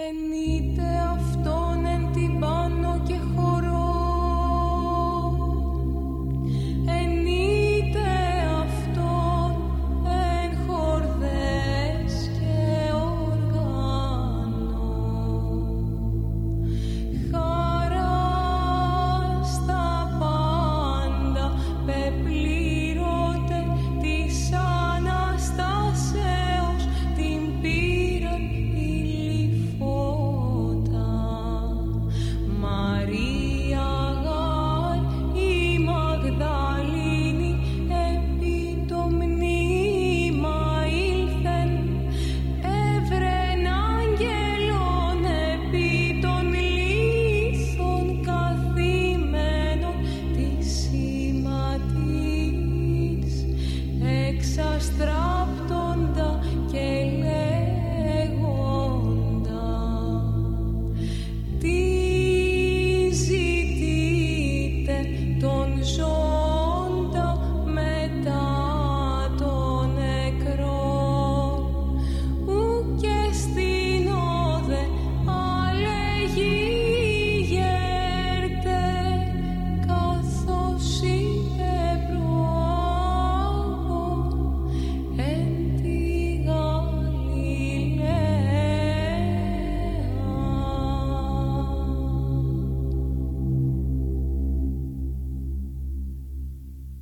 exastra